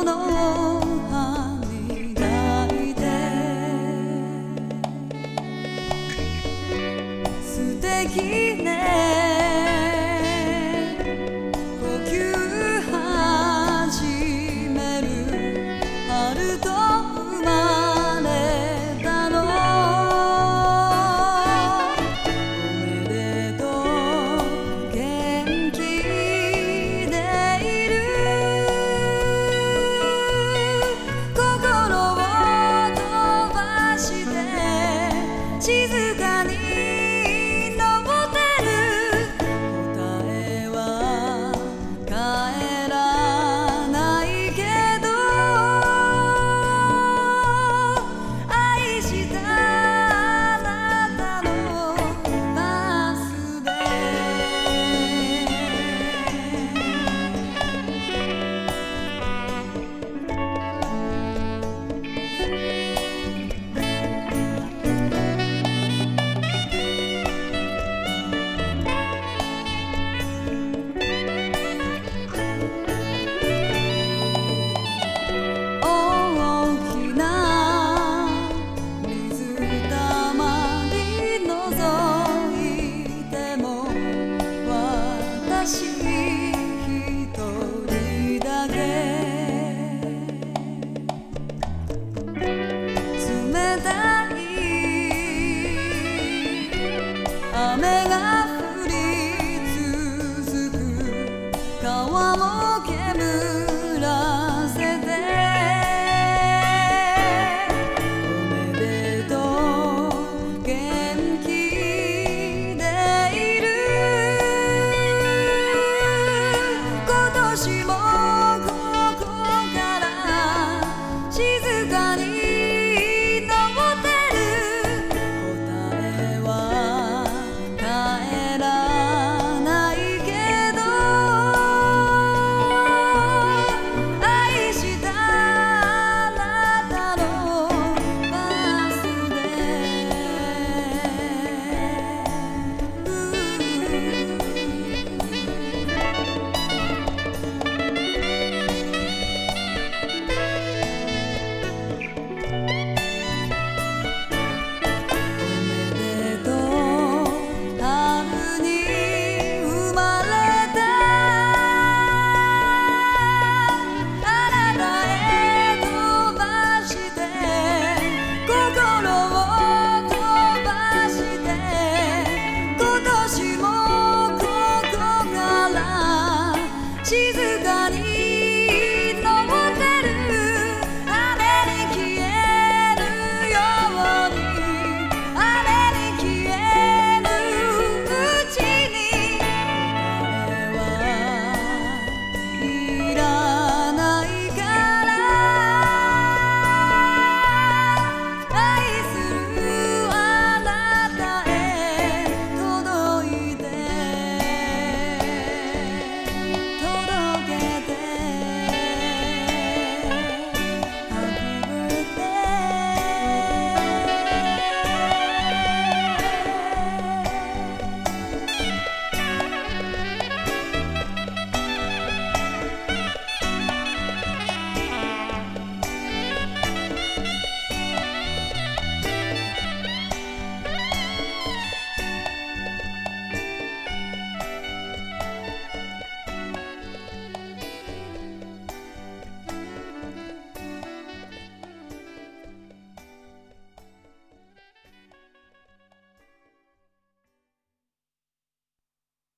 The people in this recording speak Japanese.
素敵ね。静かに 川も煙。